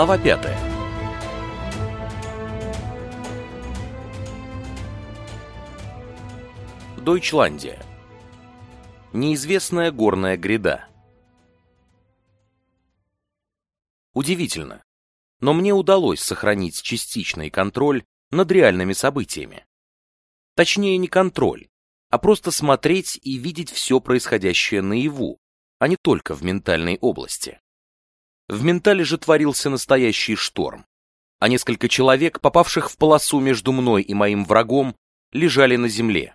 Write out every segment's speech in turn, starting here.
Глава пятая. Дойчландия. Неизвестная горная гряда. Удивительно, но мне удалось сохранить частичный контроль над реальными событиями. Точнее, не контроль, а просто смотреть и видеть все происходящее наяву, а не только в ментальной области. В ментале же творился настоящий шторм, а несколько человек, попавших в полосу между мной и моим врагом, лежали на земле,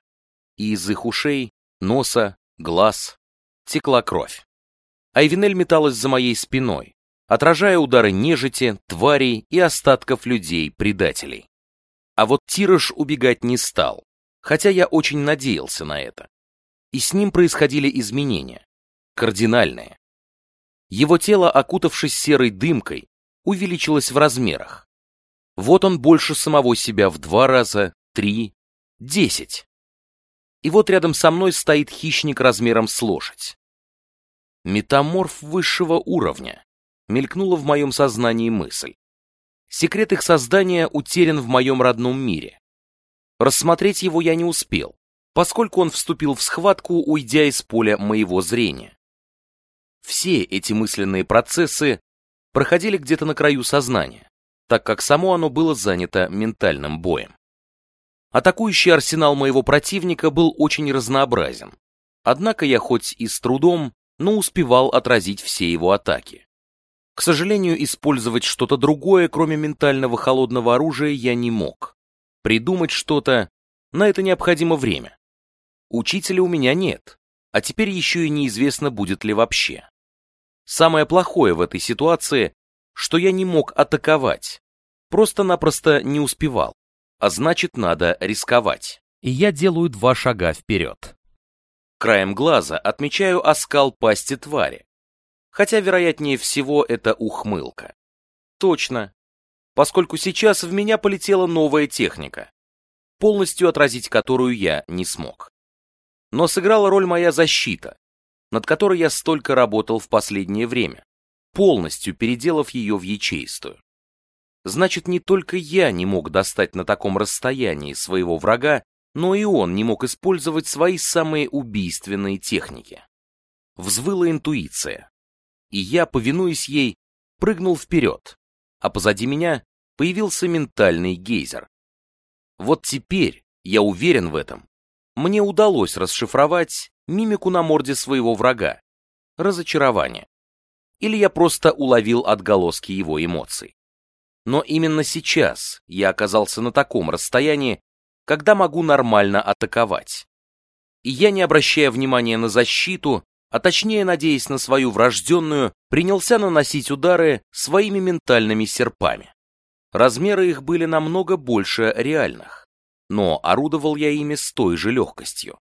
и из их ушей, носа, глаз текла кровь. Айвинель металась за моей спиной, отражая удары нежити, тварей и остатков людей-предателей. А вот Тираж убегать не стал, хотя я очень надеялся на это. И с ним происходили изменения, кардинальные. Его тело, окутавшись серой дымкой, увеличилось в размерах. Вот он больше самого себя в два раза, три, десять. И вот рядом со мной стоит хищник размером с лошадь. Метаморф высшего уровня. Мелькнула в моем сознании мысль. Секрет их создания утерян в моем родном мире. Рассмотреть его я не успел, поскольку он вступил в схватку, уйдя из поля моего зрения. Все эти мысленные процессы проходили где-то на краю сознания, так как само оно было занято ментальным боем. Атакующий арсенал моего противника был очень разнообразен. Однако я хоть и с трудом, но успевал отразить все его атаки. К сожалению, использовать что-то другое, кроме ментального холодного оружия, я не мог. Придумать что-то, на это необходимо время. Учителя у меня нет, а теперь еще и неизвестно, будет ли вообще. Самое плохое в этой ситуации, что я не мог атаковать, просто-напросто не успевал а значит надо рисковать. И я делаю два шага вперед. Краем глаза отмечаю оскал пасти твари, хотя вероятнее всего это ухмылка. Точно, поскольку сейчас в меня полетела новая техника, полностью отразить которую я не смог. Но сыграла роль моя защита, над которой я столько работал в последнее время, полностью переделав ее в ячеистую. Значит, не только я не мог достать на таком расстоянии своего врага, но и он не мог использовать свои самые убийственные техники. Взвыла интуиция, и я, повинуясь ей, прыгнул вперед, а позади меня появился ментальный гейзер. Вот теперь, я уверен в этом, мне удалось расшифровать мимику на морде своего врага. Разочарование. Или я просто уловил отголоски его эмоций. Но именно сейчас я оказался на таком расстоянии, когда могу нормально атаковать. И я, не обращая внимания на защиту, а точнее надеясь на свою врожденную, принялся наносить удары своими ментальными серпами. Размеры их были намного больше реальных, но орудовал я ими с той же легкостью.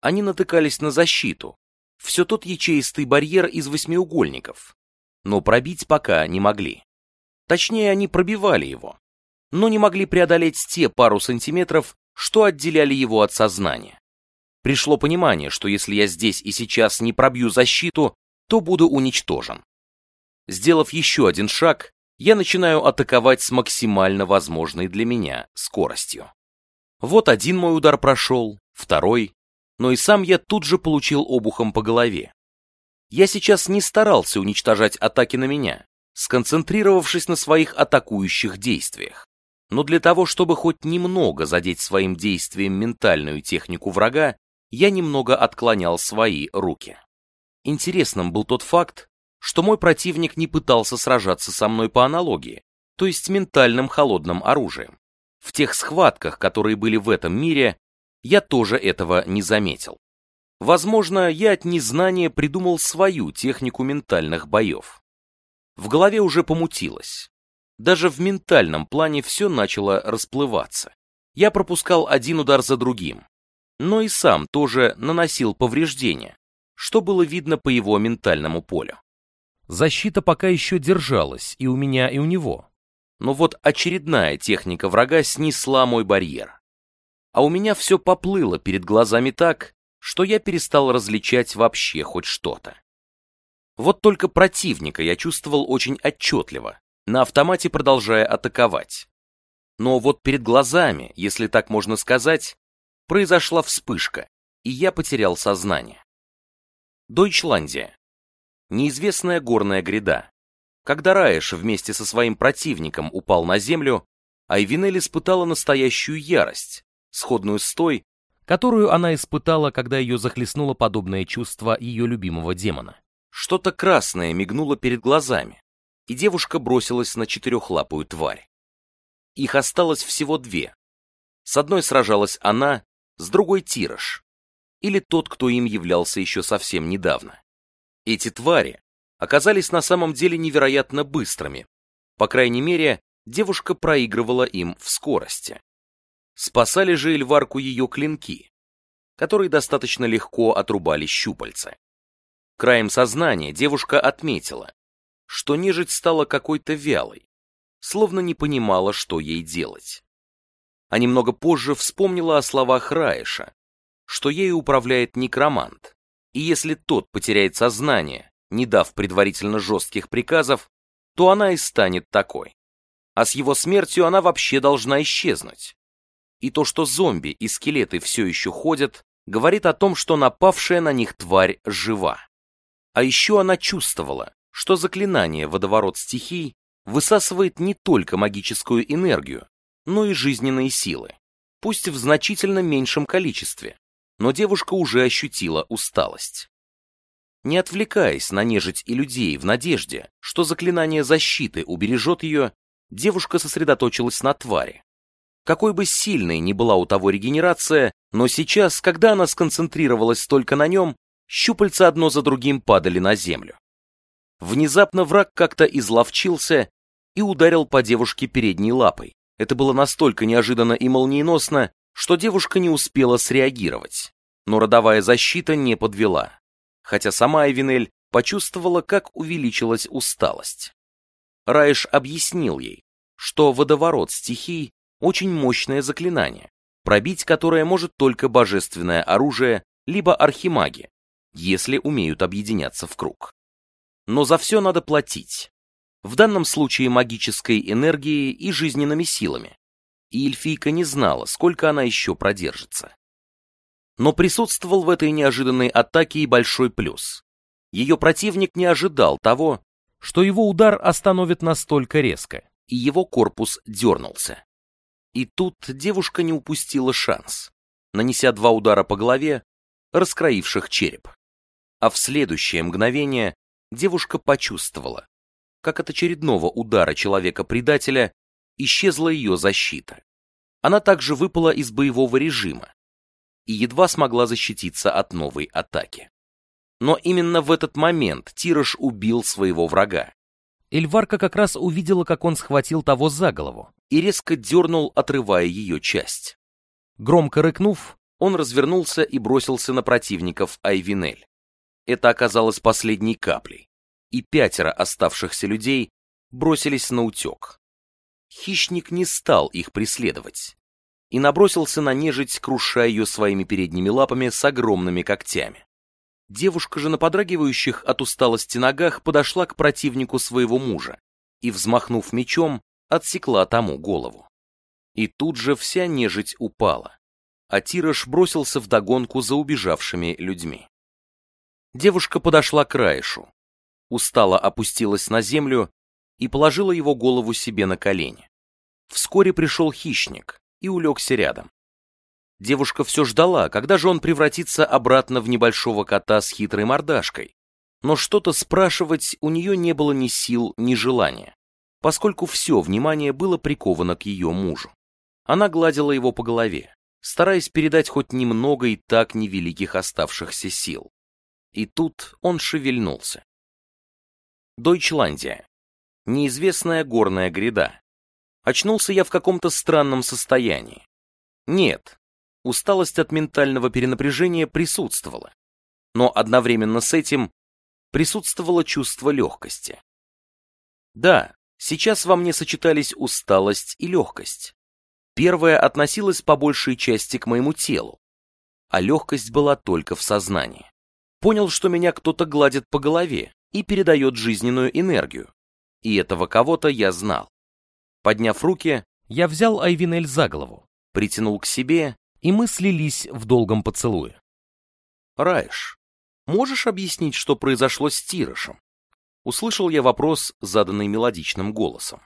Они натыкались на защиту, все тот ячеистый барьер из восьмиугольников, но пробить пока не могли. Точнее, они пробивали его, но не могли преодолеть те пару сантиметров, что отделяли его от сознания. Пришло понимание, что если я здесь и сейчас не пробью защиту, то буду уничтожен. Сделав еще один шаг, я начинаю атаковать с максимально возможной для меня скоростью. Вот один мой удар прошел, второй, но и сам я тут же получил обухом по голове. Я сейчас не старался уничтожать атаки на меня, сконцентрировавшись на своих атакующих действиях. Но для того, чтобы хоть немного задеть своим действием ментальную технику врага, я немного отклонял свои руки. Интересным был тот факт, что мой противник не пытался сражаться со мной по аналогии, то есть ментальным холодным оружием. В тех схватках, которые были в этом мире, я тоже этого не заметил. Возможно, я от незнания придумал свою технику ментальных боев. В голове уже помутилось. Даже в ментальном плане все начало расплываться. Я пропускал один удар за другим, но и сам тоже наносил повреждения, что было видно по его ментальному полю. Защита пока еще держалась и у меня, и у него. Но вот очередная техника врага снесла мой барьер. А у меня все поплыло перед глазами так, что я перестал различать вообще хоть что-то. Вот только противника я чувствовал очень отчетливо, на автомате продолжая атаковать. Но вот перед глазами, если так можно сказать, произошла вспышка, и я потерял сознание. Дойчландия. Неизвестная горная гряда. Когда Раеш вместе со своим противником упал на землю, Айвинель испытала настоящую ярость, сходную с той, которую она испытала, когда ее захлестнуло подобное чувство ее любимого демона. Что-то красное мигнуло перед глазами, и девушка бросилась на четырехлапую тварь. Их осталось всего две. С одной сражалась она, с другой Тираж, или тот, кто им являлся еще совсем недавно. Эти твари оказались на самом деле невероятно быстрыми. По крайней мере, девушка проигрывала им в скорости. Спасали же Эльварку ее клинки, которые достаточно легко отрубали щупальца. Краем сознания девушка отметила, что нежить стала какой-то вялой, словно не понимала, что ей делать. А немного позже вспомнила о словах Раиша, что ею управляет некромант, и если тот потеряет сознание, не дав предварительно жестких приказов, то она и станет такой. А с его смертью она вообще должна исчезнуть. И то, что зомби и скелеты все еще ходят, говорит о том, что напавшая на них тварь жива. А еще она чувствовала, что заклинание «Водоворот стихий» высасывает не только магическую энергию, но и жизненные силы, пусть в значительно меньшем количестве, но девушка уже ощутила усталость. Не отвлекаясь на нежить и людей в надежде, что заклинание защиты убережет ее, девушка сосредоточилась на твари, какой бы сильной ни была у того регенерация, но сейчас, когда она сконцентрировалась только на нем, щупальца одно за другим падали на землю. Внезапно враг как-то изловчился и ударил по девушке передней лапой. Это было настолько неожиданно и молниеносно, что девушка не успела среагировать. Но родовая защита не подвела, хотя сама Эвинель почувствовала, как увеличилась усталость. Раиш объяснил ей, что водоворот стихий очень мощное заклинание, пробить которое может только божественное оружие, либо архимаги, если умеют объединяться в круг. Но за все надо платить. В данном случае магической энергией и жизненными силами. И эльфийка не знала, сколько она еще продержится. Но присутствовал в этой неожиданной атаке и большой плюс. Ее противник не ожидал того, что его удар остановит настолько резко, и его корпус дернулся. И тут девушка не упустила шанс, нанеся два удара по голове, раскроивших череп. А в следующее мгновение девушка почувствовала, как от очередного удара человека-предателя исчезла ее защита. Она также выпала из боевого режима и едва смогла защититься от новой атаки. Но именно в этот момент Тираж убил своего врага. Эльварка как раз увидела, как он схватил того за голову и резко дернул, отрывая ее часть. Громко рыкнув, он развернулся и бросился на противников Айвинель. Это оказалось последней каплей, и пятеро оставшихся людей бросились на утек. Хищник не стал их преследовать и набросился на нежить, крушая ее своими передними лапами с огромными когтями. Девушка же на подрагивающих от усталости ногах подошла к противнику своего мужа и, взмахнув мечом, отсекла тому голову. И тут же вся нежить упала, а Тираж бросился в догонку за убежавшими людьми. Девушка подошла к Раишу, устало опустилась на землю и положила его голову себе на колени. Вскоре пришел хищник и улегся рядом. Девушка все ждала, когда же он превратится обратно в небольшого кота с хитрой мордашкой. Но что-то спрашивать у нее не было ни сил, ни желания, поскольку все внимание было приковано к ее мужу. Она гладила его по голове, стараясь передать хоть немного и так невеликих оставшихся сил. И тут он шевельнулся. Дойчландия. Неизвестная горная гряда. Очнулся я в каком-то странном состоянии. Нет, усталость от ментального перенапряжения присутствовала, но одновременно с этим присутствовало чувство легкости. Да, сейчас во мне сочетались усталость и легкость. Первая относилась по большей части к моему телу, а легкость была только в сознании. Понял, что меня кто-то гладит по голове и передает жизненную энергию, И этого кого-то я знал. Подняв руки, я взял Айвинель за голову, притянул к себе, и мы слились в долгом поцелуе. Раиш, можешь объяснить, что произошло с Тирошем? Услышал я вопрос, заданный мелодичным голосом.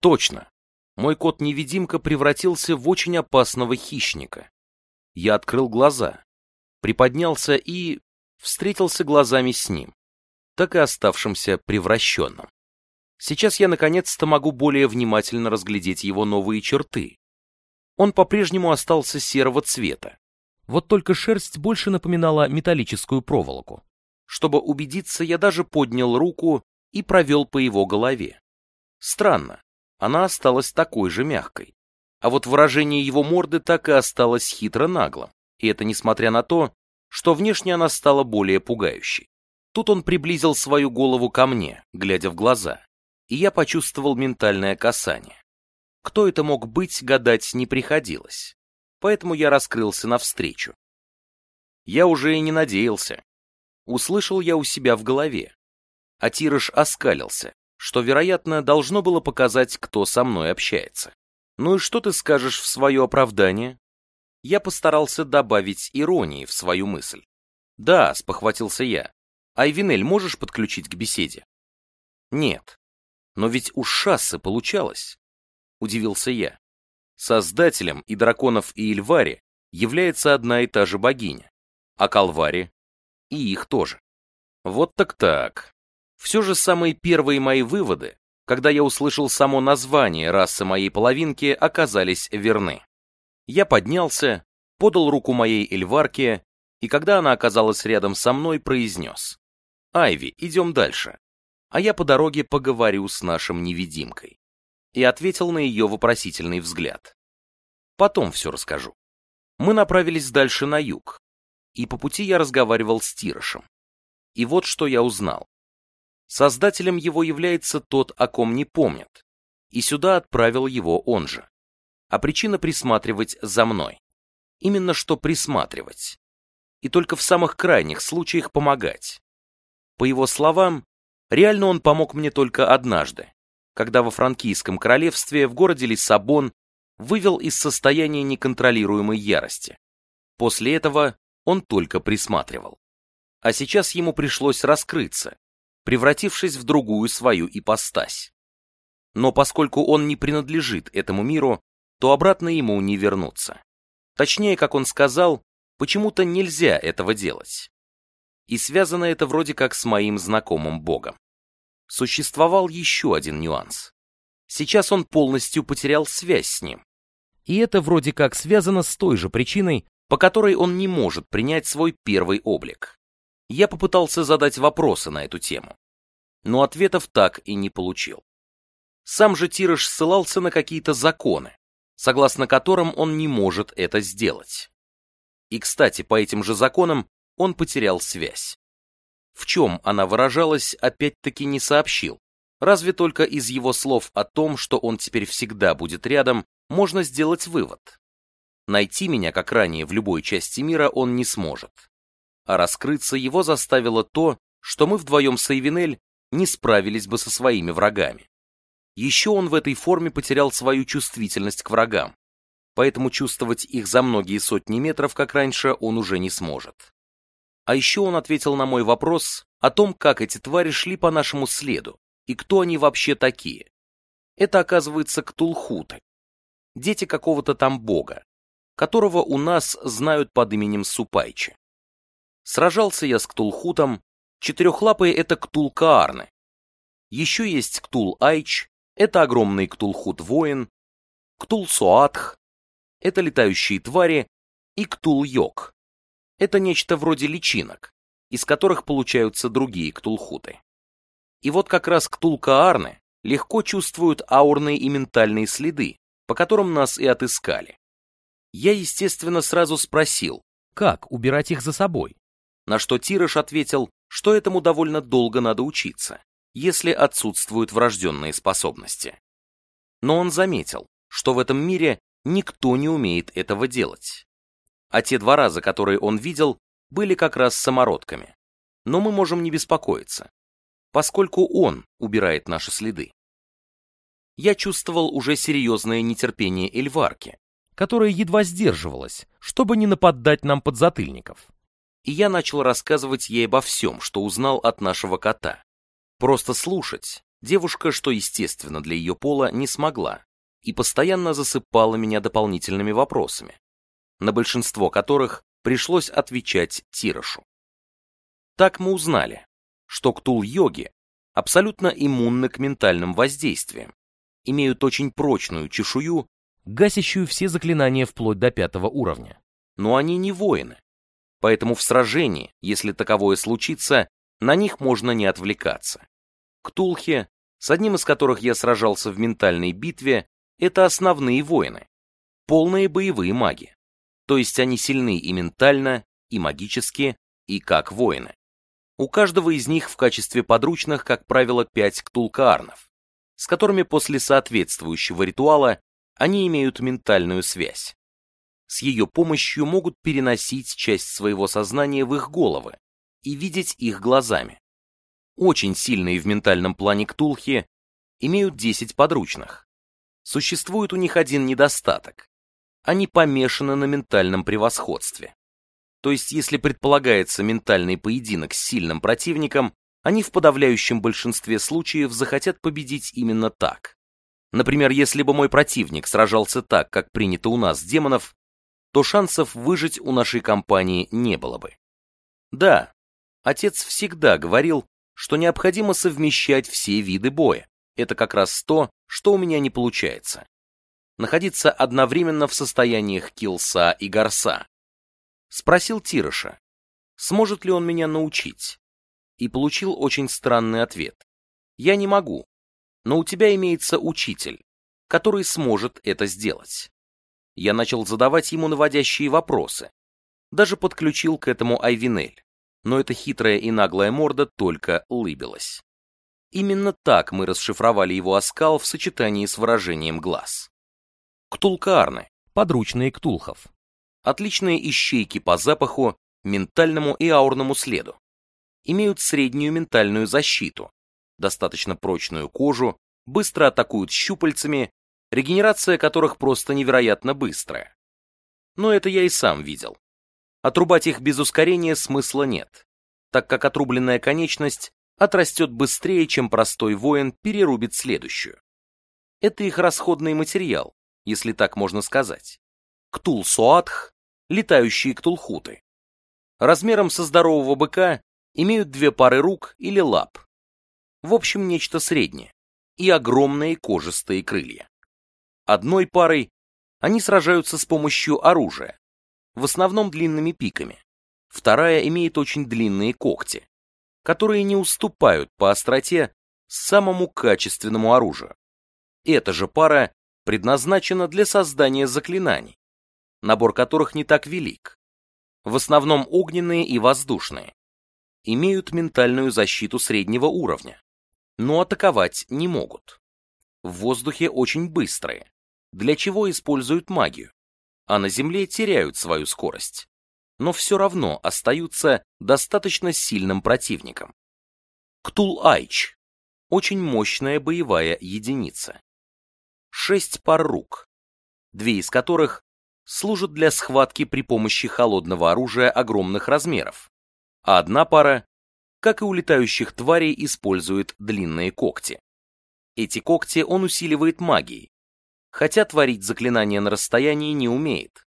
Точно. Мой кот-невидимка превратился в очень опасного хищника. Я открыл глаза, приподнялся и встретился глазами с ним, так и оставшимся превращенным. Сейчас я наконец-то могу более внимательно разглядеть его новые черты. Он по-прежнему остался серого цвета. Вот только шерсть больше напоминала металлическую проволоку. Чтобы убедиться, я даже поднял руку и провел по его голове. Странно, она осталась такой же мягкой. А вот выражение его морды так и осталось хитро наглым. И это несмотря на то, что внешне она стала более пугающей. Тут он приблизил свою голову ко мне, глядя в глаза, и я почувствовал ментальное касание. Кто это мог быть, гадать не приходилось. Поэтому я раскрылся навстречу. Я уже и не надеялся, услышал я у себя в голове. А Тирыш оскалился, что, вероятно, должно было показать, кто со мной общается. Ну и что ты скажешь в свое оправдание? Я постарался добавить иронии в свою мысль. Да, спохватился я. Айвинель можешь подключить к беседе? Нет. Но ведь у Шассы получалось. Удивился я. Создателем и драконов и Ильвари является одна и та же богиня. А Калвари и их тоже. Вот так так. Все же самые первые мои выводы, когда я услышал само название расы моей половинки, оказались верны. Я поднялся, подал руку моей Эльварке, и когда она оказалась рядом со мной, произнес. «Айви, идем дальше, а я по дороге поговорю с нашим невидимкой». И ответил на ее вопросительный взгляд. Потом все расскажу. Мы направились дальше на юг, и по пути я разговаривал с Тирошем. И вот что я узнал. Создателем его является тот, о ком не помнят, и сюда отправил его он же. А причина присматривать за мной. Именно что присматривать. И только в самых крайних случаях помогать. По его словам, реально он помог мне только однажды, когда во франкийском королевстве в городе Лиссабон вывел из состояния неконтролируемой ярости. После этого он только присматривал. А сейчас ему пришлось раскрыться, превратившись в другую свою ипостась. Но поскольку он не принадлежит этому миру, то обратно ему не вернуться. Точнее, как он сказал, почему-то нельзя этого делать. И связано это вроде как с моим знакомым богом. Существовал еще один нюанс. Сейчас он полностью потерял связь с ним. И это вроде как связано с той же причиной, по которой он не может принять свой первый облик. Я попытался задать вопросы на эту тему, но ответов так и не получил. Сам же Тирыш ссылался на какие-то законы, согласно которым он не может это сделать. И, кстати, по этим же законам он потерял связь. В чем она выражалась, опять-таки не сообщил, разве только из его слов о том, что он теперь всегда будет рядом, можно сделать вывод. Найти меня, как ранее, в любой части мира он не сможет. А раскрыться его заставило то, что мы вдвоем с Эйвинель не справились бы со своими врагами. Еще он в этой форме потерял свою чувствительность к врагам, поэтому чувствовать их за многие сотни метров, как раньше, он уже не сможет. А еще он ответил на мой вопрос о том, как эти твари шли по нашему следу и кто они вообще такие. Это, оказывается, ктулхуты, дети какого-то там бога, которого у нас знают под именем Супайчи. Сражался я с Ктулхутом, четырехлапые — это Ктулкаарны. Еще есть Ктул-Айч, это огромный Ктулхут-воин, Ктул-Суатх, это летающие твари, и Ктул-Йог. Это нечто вроде личинок, из которых получаются другие Ктулхуты. И вот как раз Ктулкаарны легко чувствуют аурные и ментальные следы, по которым нас и отыскали. Я, естественно, сразу спросил, как убирать их за собой? На что Тирыш ответил, что этому довольно долго надо учиться, если отсутствуют врожденные способности. Но он заметил, что в этом мире никто не умеет этого делать. А те два раза, которые он видел, были как раз самородками. Но мы можем не беспокоиться. поскольку он убирает наши следы. Я чувствовал уже серьезное нетерпение Эльварки, которая едва сдерживалась, чтобы не нападать нам подзатыльников. И я начал рассказывать ей обо всем, что узнал от нашего кота. Просто слушать девушка, что естественно для ее пола, не смогла, и постоянно засыпала меня дополнительными вопросами, на большинство которых пришлось отвечать Тирошу. Так мы узнали, что ктул-йоги абсолютно иммунны к ментальным воздействиям, имеют очень прочную чешую, гасящую все заклинания вплоть до пятого уровня. Но они не воины, поэтому в сражении, если таковое случится, на них можно не отвлекаться. Ктулхи, с одним из которых я сражался в ментальной битве, это основные воины, полные боевые маги. То есть они сильны и ментально, и магически, и как воины. У каждого из них в качестве подручных, как правило, пять ктулкаарнов, с которыми после соответствующего ритуала они имеют ментальную связь. С ее помощью могут переносить часть своего сознания в их головы и видеть их глазами. Очень сильные в ментальном плане ктулхи имеют 10 подручных. Существует у них один недостаток. Они помешаны на ментальном превосходстве. То есть, если предполагается ментальный поединок с сильным противником, они в подавляющем большинстве случаев захотят победить именно так. Например, если бы мой противник сражался так, как принято у нас демонов, то шансов выжить у нашей компании не было бы. Да, отец всегда говорил, что необходимо совмещать все виды боя. Это как раз то, что у меня не получается. Находиться одновременно в состояниях килса и горса, Спросил Тироша, сможет ли он меня научить, и получил очень странный ответ. Я не могу, но у тебя имеется учитель, который сможет это сделать. Я начал задавать ему наводящие вопросы, даже подключил к этому Айвинель, но эта хитрая и наглая морда только улыбилась. Именно так мы расшифровали его оскал в сочетании с выражением глаз. Ктулкаарны, подручные ктулхов отличные ищейки по запаху, ментальному и аурному следу. Имеют среднюю ментальную защиту, достаточно прочную кожу, быстро атакуют щупальцами, регенерация которых просто невероятно быстрая. Но это я и сам видел. Отрубать их без ускорения смысла нет, так как отрубленная конечность отрастет быстрее, чем простой воин перерубит следующую. Это их расходный материал, если так можно сказать. Ктул-Суатх летающие ктулхуты. Размером со здорового быка имеют две пары рук или лап. В общем, нечто среднее. И огромные кожистые крылья. Одной парой они сражаются с помощью оружия, в основном длинными пиками. Вторая имеет очень длинные когти, которые не уступают по остроте самому качественному оружию. Эта же пара предназначена для создания заклинаний, набор которых не так велик. В основном огненные и воздушные. Имеют ментальную защиту среднего уровня, но атаковать не могут. В воздухе очень быстрые, для чего используют магию, а на земле теряют свою скорость, но все равно остаются достаточно сильным противником. Ктул-Айч – очень мощная боевая единица. Шесть пар рук, две из которых служат для схватки при помощи холодного оружия огромных размеров, а одна пара, как и у летающих тварей, использует длинные когти. Эти когти он усиливает магией, хотя творить заклинания на расстоянии не умеет.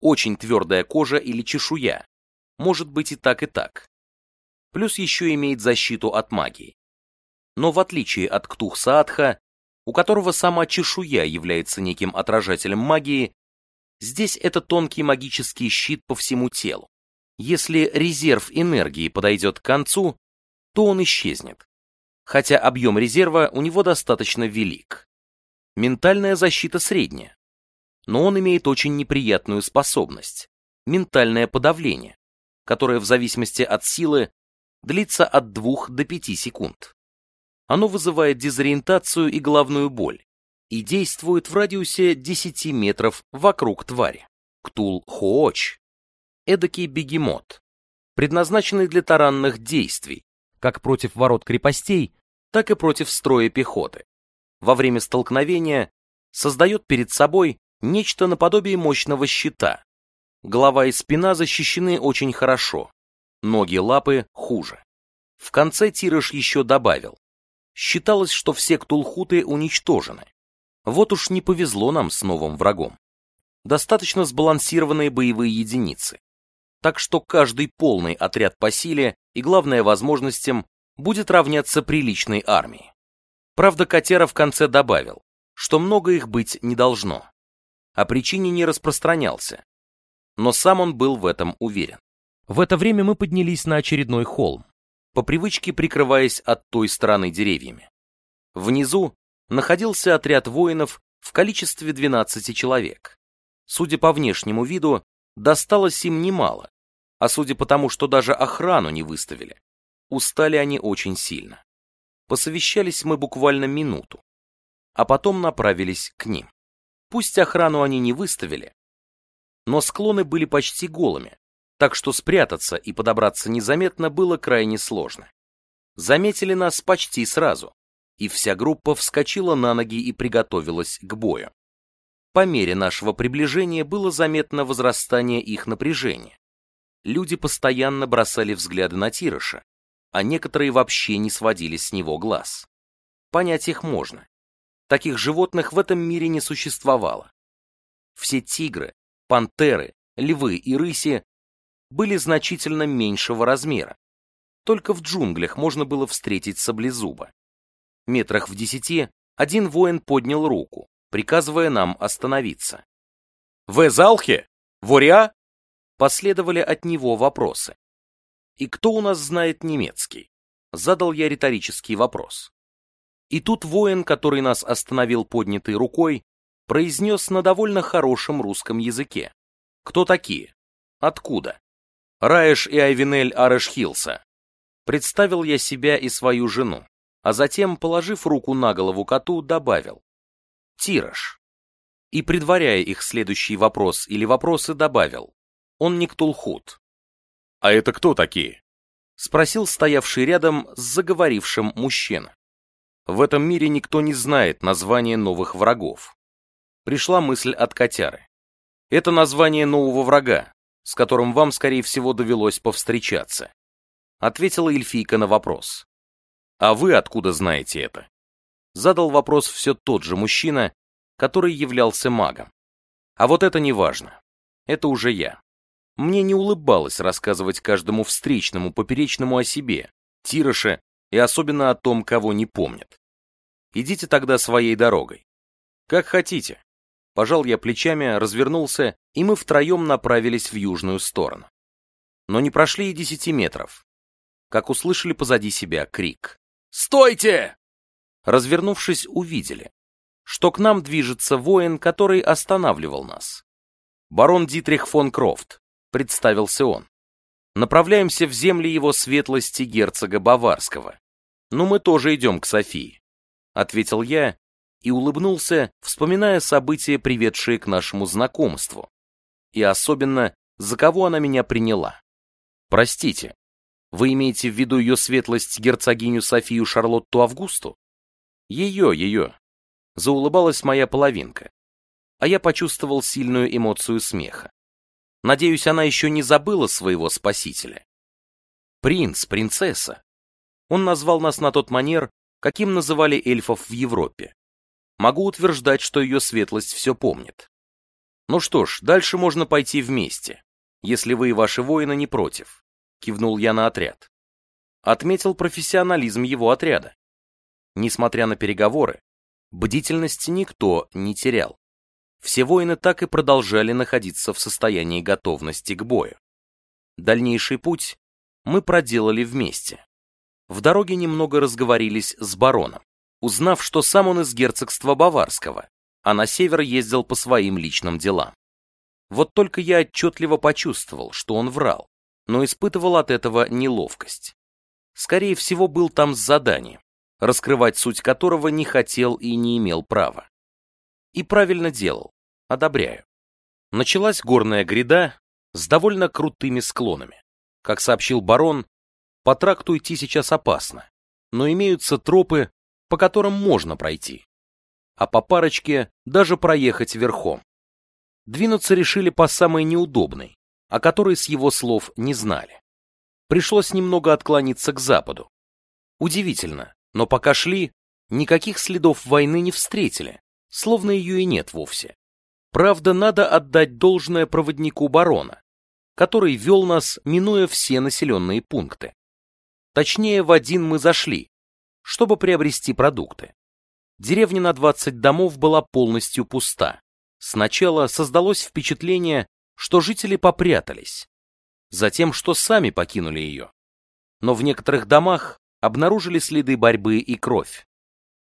Очень твердая кожа или чешуя, может быть и так, и так. Плюс еще имеет защиту от магии. Но в отличие от Ктух-Саатха, у которого сама чешуя является неким отражателем магии, Здесь это тонкий магический щит по всему телу. Если резерв энергии подойдет к концу, то он исчезнет. Хотя объем резерва у него достаточно велик. Ментальная защита средняя. Но он имеет очень неприятную способность – ментальное подавление, которое в зависимости от силы длится от 2 до 5 секунд. Оно вызывает дезориентацию и головную боль, и действует в радиусе 10 метров вокруг твари. Ктул-Хооч – эдакий бегемот, предназначенный для таранных действий, как против ворот крепостей, так и против строя пехоты. Во время столкновения создает перед собой нечто наподобие мощного щита. Голова и спина защищены очень хорошо, ноги, лапы хуже. В конце Тирыш еще добавил. Считалось, что все ктулхуты уничтожены. Вот уж не повезло нам с новым врагом. Достаточно сбалансированные боевые единицы. Так что каждый полный отряд по силе и, главное, возможностям будет равняться приличной армии. Правда, Котера в конце добавил, что много их быть не должно. О причине не распространялся. Но сам он был в этом уверен. В это время мы поднялись на очередной холм, по привычке прикрываясь от той стороны деревьями. Внизу находился отряд воинов в количестве 12 человек. Судя по внешнему виду, досталось им немало, а судя по тому, что даже охрану не выставили, устали они очень сильно. Посовещались мы буквально минуту, а потом направились к ним. Пусть охрану они не выставили, но склоны были почти голыми, так что спрятаться и подобраться незаметно было крайне сложно. Заметили нас почти сразу, и вся группа вскочила на ноги и приготовилась к бою. По мере нашего приближения было заметно возрастание их напряжения. Люди постоянно бросали взгляды на Тирыша, а некоторые вообще не сводили с него глаз. Понять их можно. Таких животных в этом мире не существовало. Все тигры, пантеры, львы и рыси были значительно меньшего размера. Только в джунглях можно было встретить саблезуба. Метрах в десяти один воин поднял руку, приказывая нам остановиться. «В Залхе? Воря?» Последовали от него вопросы. «И кто у нас знает немецкий?» Задал я риторический вопрос. И тут воин, который нас остановил поднятой рукой, произнес на довольно хорошем русском языке. Кто такие? Откуда? Раеш и Айвинель Арешхилса. Представил я себя и свою жену, а затем, положив руку на голову коту, добавил. Тираж. И, предваряя их следующий вопрос или вопросы, добавил. Он не Ктулхут. «А это кто такие?» Спросил стоявший рядом с заговорившим мужчина. В этом мире никто не знает название новых врагов. Пришла мысль от котяры. Это название нового врага, с которым вам, скорее всего, довелось повстречаться. Ответила эльфийка на вопрос. А вы откуда знаете это? Задал вопрос все тот же мужчина, который являлся магом. А вот это не важно. Это уже я. Мне не улыбалось рассказывать каждому встречному поперечному о себе, Тироше и особенно о том, кого не помнят. Идите тогда своей дорогой. Как хотите. Пожал я плечами, развернулся, и мы втроем направились в южную сторону. Но не прошли и десяти метров, как услышали позади себя крик. «Стойте!» Развернувшись, увидели, что к нам движется воин, который останавливал нас. Барон Дитрих фон Крофт, представился он. Направляемся в земли его светлости герцога Баварского. Но мы тоже идем к Софии, ответил я и улыбнулся, вспоминая события, приведшие к нашему знакомству. И особенно, за кого она меня приняла. Простите, вы имеете в виду ее светлость герцогиню Софию Шарлотту Августу? Ее, ее. Заулыбалась моя половинка. А я почувствовал сильную эмоцию смеха. Надеюсь, она еще не забыла своего спасителя. Принц, принцесса. Он назвал нас на тот манер, каким называли эльфов в Европе. Могу утверждать, что ее светлость все помнит. Ну что ж, дальше можно пойти вместе, если вы и ваши воины не против, кивнул я на отряд. Отметил профессионализм его отряда. Несмотря на переговоры, бдительности никто не терял все воины так и продолжали находиться в состоянии готовности к бою. Дальнейший путь мы проделали вместе. В дороге немного разговорились с бароном, узнав, что сам он из герцогства Баварского, а на север ездил по своим личным делам. Вот только я отчетливо почувствовал, что он врал, но испытывал от этого неловкость. Скорее всего, был там с заданием, раскрывать суть которого не хотел и не имел права. И правильно делал. Одобряю. Началась горная гряда с довольно крутыми склонами. Как сообщил барон, По тракту идти сейчас опасно, но имеются тропы, по которым можно пройти. А по парочке даже проехать верхом. Двинуться решили по самой неудобной, о которой с его слов не знали. Пришлось немного отклониться к западу. Удивительно, но пока шли, никаких следов войны не встретили, словно ее и нет вовсе. Правда, надо отдать должное проводнику барона, который вел нас, минуя все населенные пункты. Точнее, в один мы зашли, чтобы приобрести продукты. Деревня на 20 домов была полностью пуста. Сначала создалось впечатление, что жители попрятались, затем, что сами покинули ее. Но в некоторых домах обнаружили следы борьбы и кровь.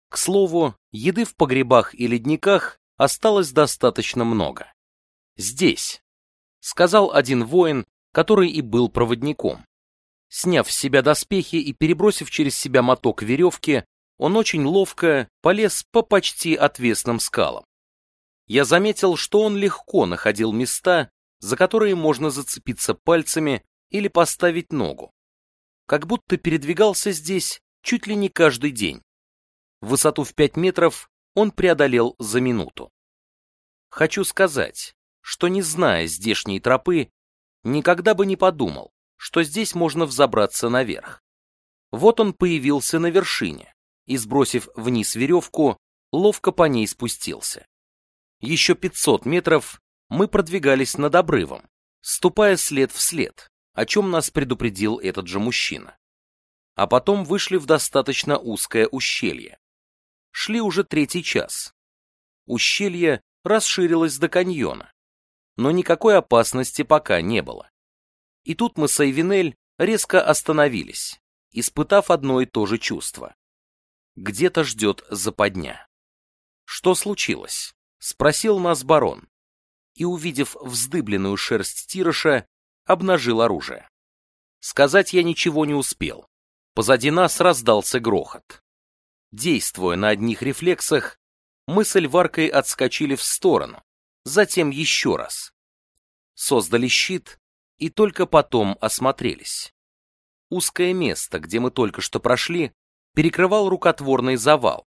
К слову, еды в погребах и ледниках осталось достаточно много. «Здесь», — сказал один воин, который и был проводником. Сняв с себя доспехи и перебросив через себя моток веревки, он очень ловко полез по почти отвесным скалам. Я заметил, что он легко находил места, за которые можно зацепиться пальцами или поставить ногу. Как будто передвигался здесь чуть ли не каждый день. Высоту в 5 метров он преодолел за минуту. Хочу сказать, что не зная здешней тропы, никогда бы не подумал, что здесь можно взобраться наверх. Вот он появился на вершине и, сбросив вниз веревку, ловко по ней спустился. Еще 500 метров мы продвигались над обрывом, ступая след в след, о чем нас предупредил этот же мужчина. А потом вышли в достаточно узкое ущелье. Шли уже третий час. Ущелье расширилось до каньона, но никакой опасности пока не было. И тут мы с Айвинель резко остановились, испытав одно и то же чувство. Где-то ждет западня. Что случилось? Спросил нас барон. И, увидев вздыбленную шерсть Тироша, обнажил оружие. Сказать я ничего не успел. Позади нас раздался грохот. Действуя на одних рефлексах, мы с Эльваркой отскочили в сторону, затем еще раз. Создали щит и только потом осмотрелись. Узкое место, где мы только что прошли, перекрывал рукотворный завал.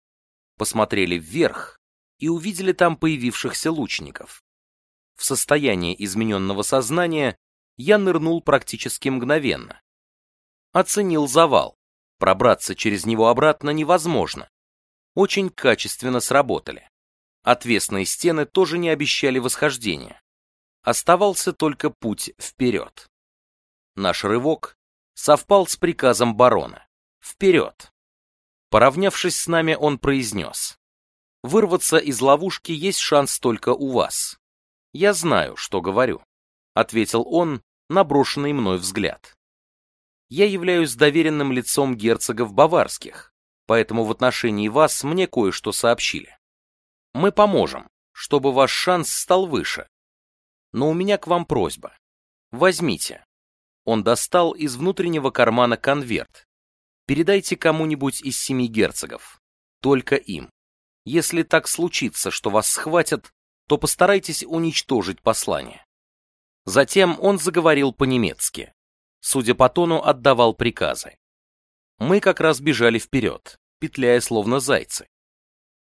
Посмотрели вверх и увидели там появившихся лучников. В состоянии измененного сознания я нырнул практически мгновенно. Оценил завал. Пробраться через него обратно невозможно. Очень качественно сработали. Отвесные стены тоже не обещали восхождения. Оставался только путь вперед. Наш рывок совпал с приказом барона. Вперед! Поравнявшись с нами, он произнес. Вырваться из ловушки есть шанс только у вас. Я знаю, что говорю, ответил он на брошенный мной взгляд. Я являюсь доверенным лицом герцогов баварских, поэтому в отношении вас мне кое-что сообщили. Мы поможем, чтобы ваш шанс стал выше, но у меня к вам просьба. Возьмите. Он достал из внутреннего кармана конверт. Передайте кому-нибудь из семи герцогов. Только им. Если так случится, что вас схватят, то постарайтесь уничтожить послание. Затем он заговорил по-немецки. Судя по тону, отдавал приказы. Мы как раз бежали вперед, петляя словно зайцы.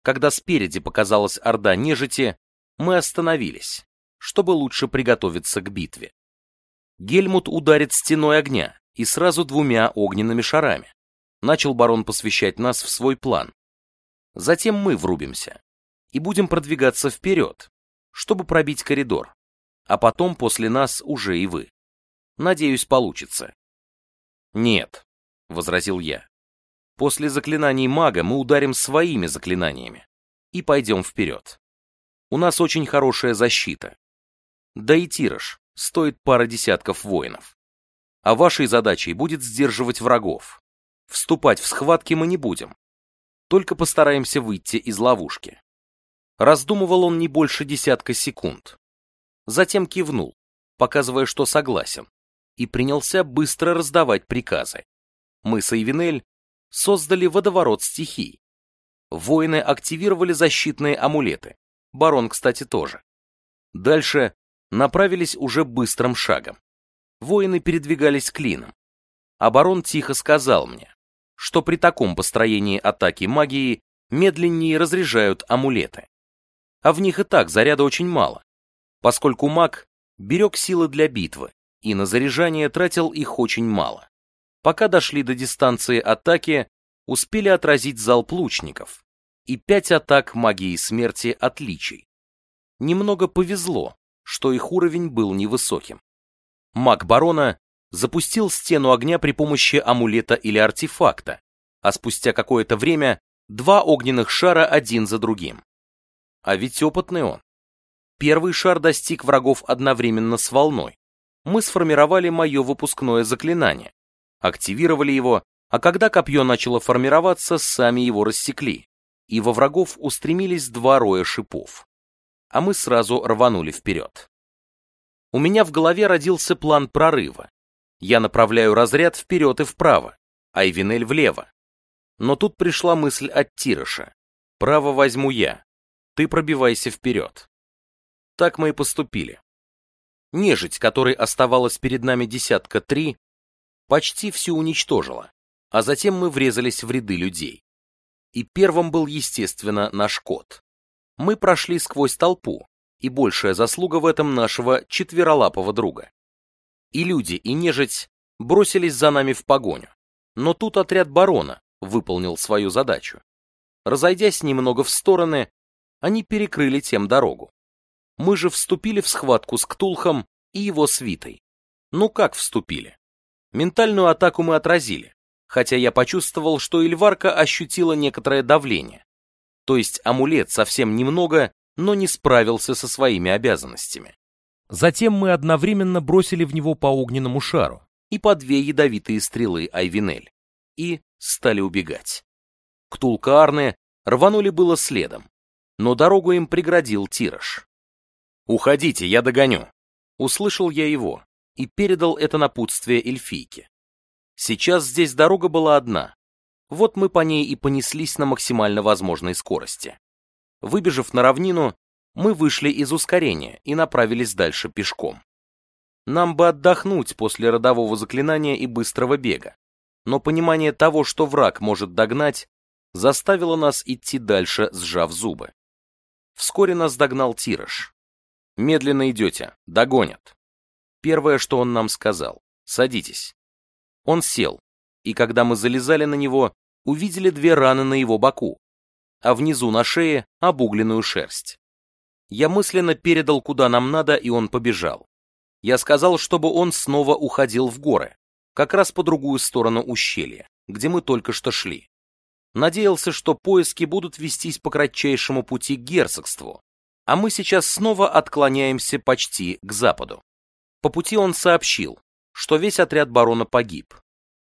Когда спереди показалась орда нежити, мы остановились чтобы лучше приготовиться к битве. Гельмут ударит стеной огня и сразу двумя огненными шарами. Начал барон посвящать нас в свой план. Затем мы врубимся и будем продвигаться вперед, чтобы пробить коридор, а потом после нас уже и вы. Надеюсь, получится. Нет, возразил я. После заклинаний мага мы ударим своими заклинаниями и пойдем вперед. У нас очень хорошая защита, да и тираж стоит пара десятков воинов. А вашей задачей будет сдерживать врагов. Вступать в схватки мы не будем. Только постараемся выйти из ловушки. Раздумывал он не больше десятка секунд. Затем кивнул, показывая, что согласен, и принялся быстро раздавать приказы. Мы с Эйвинель создали водоворот стихий. Воины активировали защитные амулеты. Барон, кстати, тоже. Дальше направились уже быстрым шагом. Воины передвигались клином. барон тихо сказал мне, что при таком построении атаки магии медленнее разряжают амулеты. А в них и так заряда очень мало, поскольку маг берег силы для битвы и на заряжание тратил их очень мало. Пока дошли до дистанции атаки, успели отразить залп лучников и пять атак магии смерти отличий. Немного повезло, что их уровень был невысоким. Маг барона запустил стену огня при помощи амулета или артефакта, а спустя какое-то время два огненных шара один за другим. А ведь опытный он. Первый шар достиг врагов одновременно с волной. Мы сформировали мое выпускное заклинание, активировали его, а когда копье начало формироваться, сами его рассекли, и во врагов устремились два роя шипов. А мы сразу рванули вперед. У меня в голове родился план прорыва. Я направляю разряд вперед и вправо, а Эвинель влево. Но тут пришла мысль от Тироша. Право возьму я. Ты пробивайся вперед. Так мы и поступили. Нежить, которой оставалась перед нами десятка три, почти всю уничтожила, а затем мы врезались в ряды людей. И первым был, естественно, наш кот. Мы прошли сквозь толпу, и большая заслуга в этом нашего четверолапого друга. И люди, и нежить бросились за нами в погоню. Но тут отряд барона выполнил свою задачу. Разойдясь немного в стороны, они перекрыли тем дорогу. Мы же вступили в схватку с Ктулхом и его свитой. Ну как вступили? Ментальную атаку мы отразили, хотя я почувствовал, что Эльварка ощутила некоторое давление. То есть амулет совсем немного, но не справился со своими обязанностями. Затем мы одновременно бросили в него по огненному шару и по две ядовитые стрелы Айвинель и стали убегать. Ктулка Арны рванули было следом, но дорогу им преградил Тираж. «Уходите, я догоню!» Услышал я его и передал это напутствие эльфийке. Сейчас здесь дорога была одна. Вот мы по ней и понеслись на максимально возможной скорости. Выбежав на равнину, мы вышли из ускорения и направились дальше пешком. Нам бы отдохнуть после родового заклинания и быстрого бега, но понимание того, что враг может догнать, заставило нас идти дальше, сжав зубы. Вскоре нас догнал Тираж. «Медленно идете, догонят». Первое, что он нам сказал, «Садитесь». Он сел, и когда мы залезали на него, увидели две раны на его боку, а внизу на шее обугленную шерсть. Я мысленно передал, куда нам надо, и он побежал. Я сказал, чтобы он снова уходил в горы, как раз по другую сторону ущелья, где мы только что шли. Надеялся, что поиски будут вестись по кратчайшему пути к герцогству, а мы сейчас снова отклоняемся почти к западу. По пути он сообщил, что весь отряд барона погиб,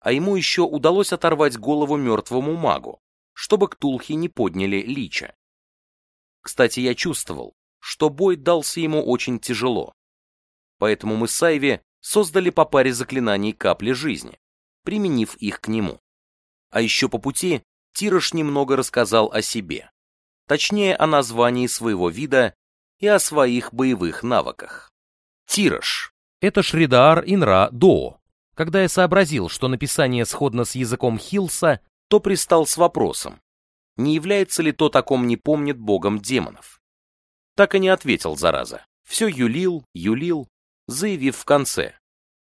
а ему еще удалось оторвать голову мертвому магу, чтобы ктулхи не подняли лича. Кстати, я чувствовал, что бой дался ему очень тяжело. Поэтому мы с Айви создали по паре заклинаний капли жизни, применив их к нему. А еще по пути Тирош немного рассказал о себе, точнее о названии своего вида и о своих боевых навыках. Тирош — это Шридаар Инра Доо. Когда я сообразил, что написание сходно с языком Хилса, то пристал с вопросом, не является ли то таком не помнит богом демонов. Так и не ответил, зараза. Все юлил, юлил, заявив в конце,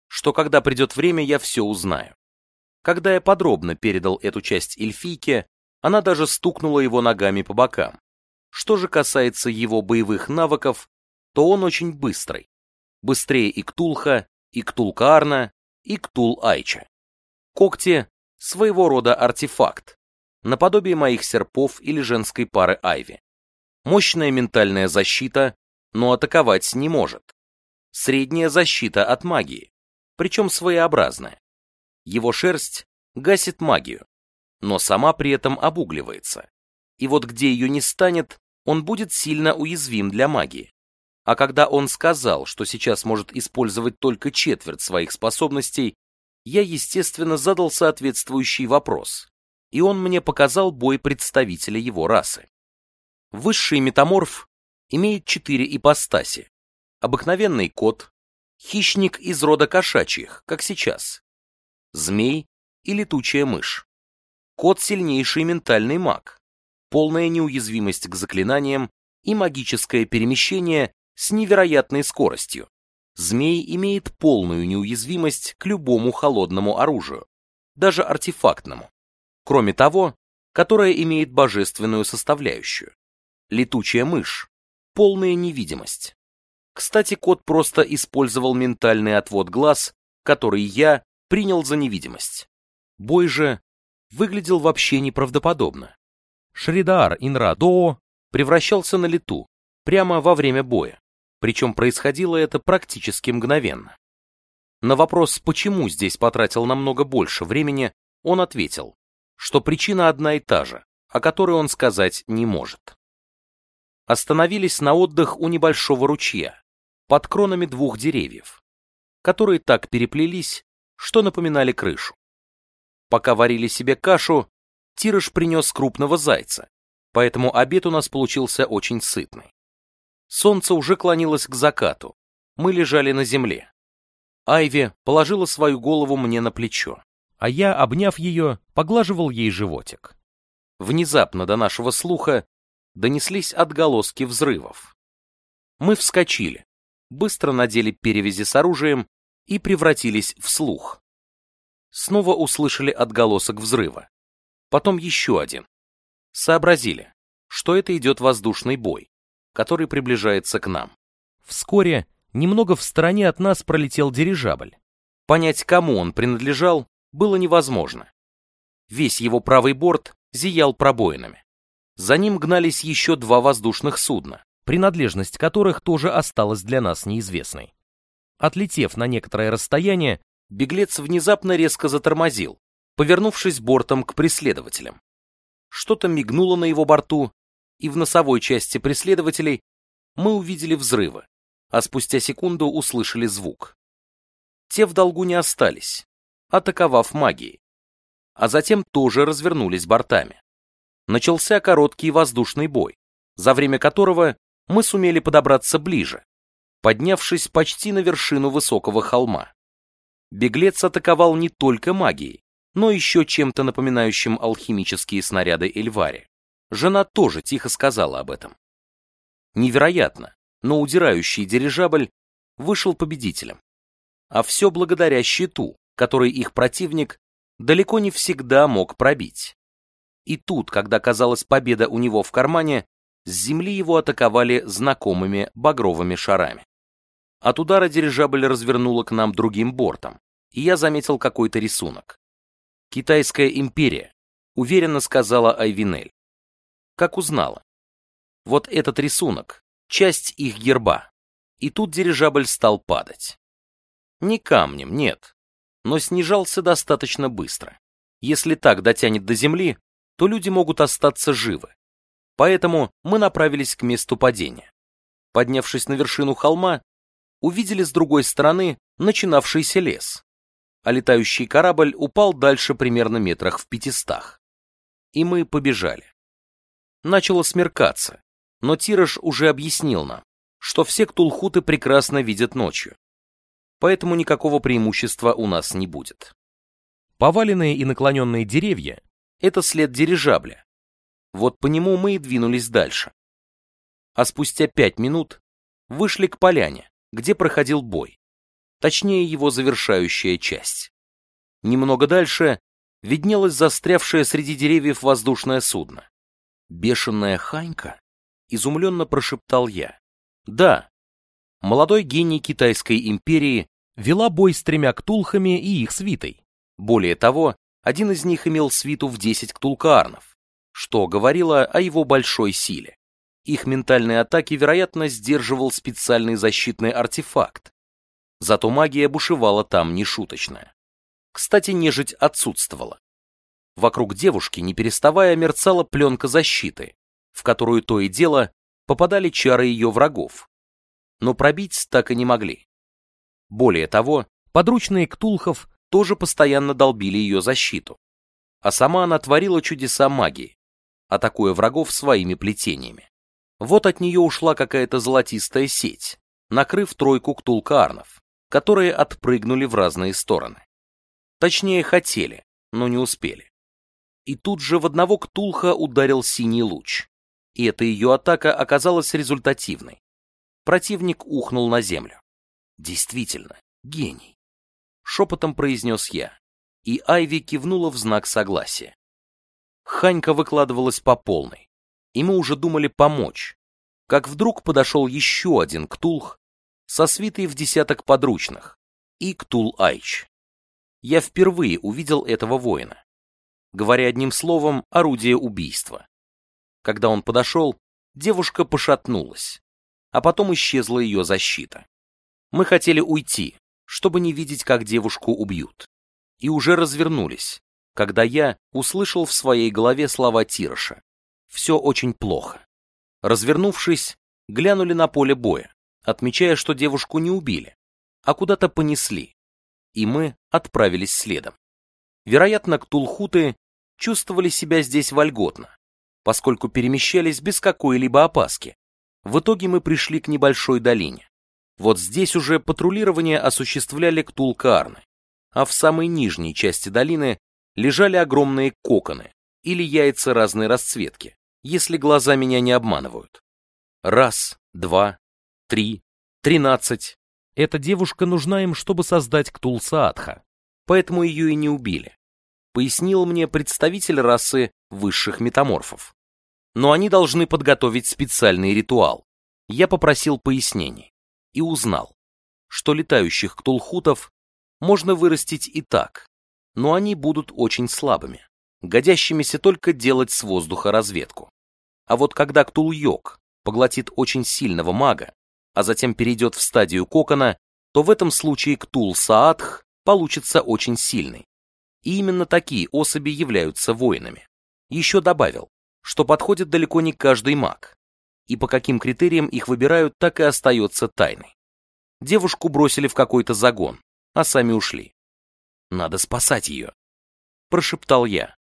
что когда придет время, я все узнаю. Когда я подробно передал эту часть эльфийке, она даже стукнула его ногами по бокам. Что же касается его боевых навыков, то он очень быстрый. Быстрее и Ктулха, и Ктулкаарна, и Ктул-Айча. Когти — своего рода артефакт, наподобие моих серпов или женской пары Айви. Мощная ментальная защита, но атаковать не может. Средняя защита от магии, причем своеобразная. Его шерсть гасит магию, но сама при этом обугливается. И вот где ее не станет, он будет сильно уязвим для магии. А когда он сказал, что сейчас может использовать только четверть своих способностей, я, естественно, задал соответствующий вопрос, и он мне показал бой представителя его расы. Высший метаморф имеет четыре ипостаси. Обыкновенный кот, хищник из рода кошачьих, как сейчас, змей и летучая мышь. Кот сильнейший ментальный маг, полная неуязвимость к заклинаниям и магическое перемещение с невероятной скоростью. Змей имеет полную неуязвимость к любому холодному оружию, даже артефактному. Кроме того, которое имеет божественную составляющую. Летучая мышь, полная невидимость. Кстати, кот просто использовал ментальный отвод глаз, который я принял за невидимость. Бой же выглядел вообще неправдоподобно. Шридар Инра-Доо превращался на лету, прямо во время боя, причем происходило это практически мгновенно. На вопрос, почему здесь потратил намного больше времени, он ответил, что причина одна и та же, о которой он сказать не может. Остановились на отдых у небольшого ручья, под кронами двух деревьев, которые так переплелись, что напоминали крышу. Пока варили себе кашу, Тирыш принес крупного зайца, поэтому обед у нас получился очень сытный. Солнце уже клонилось к закату, мы лежали на земле. Айви положила свою голову мне на плечо, а я, обняв ее, поглаживал ей животик. Внезапно до нашего слуха донеслись отголоски взрывов. Мы вскочили, быстро надели перевязи с оружием и превратились в слух. Снова услышали отголосок взрыва. Потом еще один. Сообразили, что это идет воздушный бой, который приближается к нам. Вскоре немного в стороне от нас пролетел дирижабль. Понять, кому он принадлежал, было невозможно. Весь его правый борт зиял пробоинами. За ним гнались еще два воздушных судна, принадлежность которых тоже осталась для нас неизвестной. Отлетев на некоторое расстояние, беглец внезапно резко затормозил, повернувшись бортом к преследователям. Что-то мигнуло на его борту, и в носовой части преследователей мы увидели взрывы, а спустя секунду услышали звук. Те в долгу не остались, атаковав магией, а затем тоже развернулись бортами. Начался короткий воздушный бой, за время которого мы сумели подобраться ближе, поднявшись почти на вершину высокого холма. Беглец атаковал не только магией, но еще чем-то напоминающим алхимические снаряды Эльвари. Жена тоже тихо сказала об этом. Невероятно, но удирающий дирижабль вышел победителем. А все благодаря щиту, который их противник далеко не всегда мог пробить. И тут, когда казалась победа у него в кармане, с земли его атаковали знакомыми багровыми шарами. От удара дирижабль развернуло к нам другим бортом, и я заметил какой-то рисунок. «Китайская империя», — уверенно сказала Айвинель. Как узнала? Вот этот рисунок, часть их герба. И тут дирижабль стал падать. Не камнем, нет, но снижался достаточно быстро. Если так дотянет до земли, то люди могут остаться живы. Поэтому мы направились к месту падения. Поднявшись на вершину холма, увидели с другой стороны начинавшийся лес, а летающий корабль упал дальше примерно метрах в пятистах. И мы побежали. Начало смеркаться, но Тираж уже объяснил нам, что все ктулхуты прекрасно видят ночью. Поэтому никакого преимущества у нас не будет. Поваленные и наклоненные деревья — это след дирижабля, вот по нему мы и двинулись дальше. А спустя пять минут вышли к поляне, где проходил бой. Точнее, его завершающая часть. Немного дальше виднелось застрявшее среди деревьев воздушное судно. «Бешеная Ханька?» — изумленно прошептал я. «Да». Молодой гений Китайской империи вела бой с тремя ктулхами и их свитой. Более того, один из них имел свиту в 10 ктулкаарнов что говорило о его большой силе. Их ментальные атаки, вероятно, сдерживал специальный защитный артефакт. Зато магия бушевала там нешуточная. Кстати, нежить отсутствовала. Вокруг девушки, не переставая, мерцала пленка защиты, в которую то и дело попадали чары ее врагов. Но пробить так и не могли. Более того, подручные Ктулхов тоже постоянно долбили ее защиту. А сама она творила чудеса магии, атакуя врагов своими плетениями. Вот от нее ушла какая-то золотистая сеть, накрыв тройку ктулкаарнов, которые отпрыгнули в разные стороны. Точнее, хотели, но не успели. И тут же в одного Ктулха ударил синий луч. И эта ее атака оказалась результативной. Противник ухнул на землю. Действительно, гений. Шепотом произнес я. И Айви кивнула в знак согласия. Ханька выкладывалась по полной. И мы уже думали помочь. Как вдруг подошел еще один Ктулх со свитой в десяток подручных. И Ктул-Айч. Я впервые увидел этого воина. Говоря одним словом, орудие убийства. Когда он подошел, девушка пошатнулась, а потом исчезла ее защита. Мы хотели уйти, чтобы не видеть, как девушку убьют. И уже развернулись, когда я услышал в своей голове слова Тироша. Все очень плохо. Развернувшись, глянули на поле боя, отмечая, что девушку не убили, а куда-то понесли. И мы отправились следом. Вероятно, ктулхуты чувствовали себя здесь вольготно, поскольку перемещались без какой-либо опаски. В итоге мы пришли к небольшой долине. Вот здесь уже патрулирование осуществляли ктулкаарны, а в самой нижней части долины лежали огромные коконы или яйца разной расцветки, если глаза меня не обманывают. Раз, два, три, тринадцать. Эта девушка нужна им, чтобы создать Ктулсаатха, поэтому ее и не убили, пояснил мне представитель расы высших метаморфов. Но они должны подготовить специальный ритуал. Я попросил пояснений и узнал, что летающих ктулхутов можно вырастить и так, но они будут очень слабыми, годящимися только делать с воздуха разведку. А вот когда Ктул-Йог поглотит очень сильного мага, а затем перейдет в стадию кокона, то в этом случае Ктул-Саатх получится очень сильный. И именно такие особи являются воинами. Еще добавил, что подходит далеко не каждый маг, и по каким критериям их выбирают, так и остается тайной. Девушку бросили в какой-то загон, а сами ушли. Надо спасать ее. Прошептал я.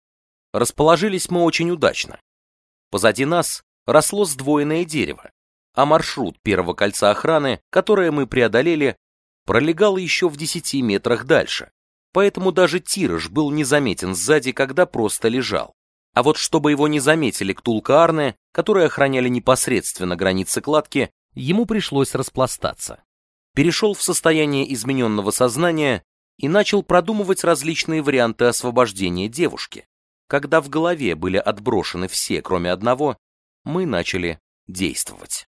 Расположились мы очень удачно. Позади нас росло сдвоенное дерево, а маршрут первого кольца охраны, которое мы преодолели, пролегал еще в десяти метрах дальше, поэтому даже Тираж был незаметен сзади, когда просто лежал. А вот чтобы его не заметили ктулкаарны, которые охраняли непосредственно границы кладки, ему пришлось распластаться перешел в состояние измененного сознания и начал продумывать различные варианты освобождения девушки. Когда в голове были отброшены все, кроме одного, мы начали действовать.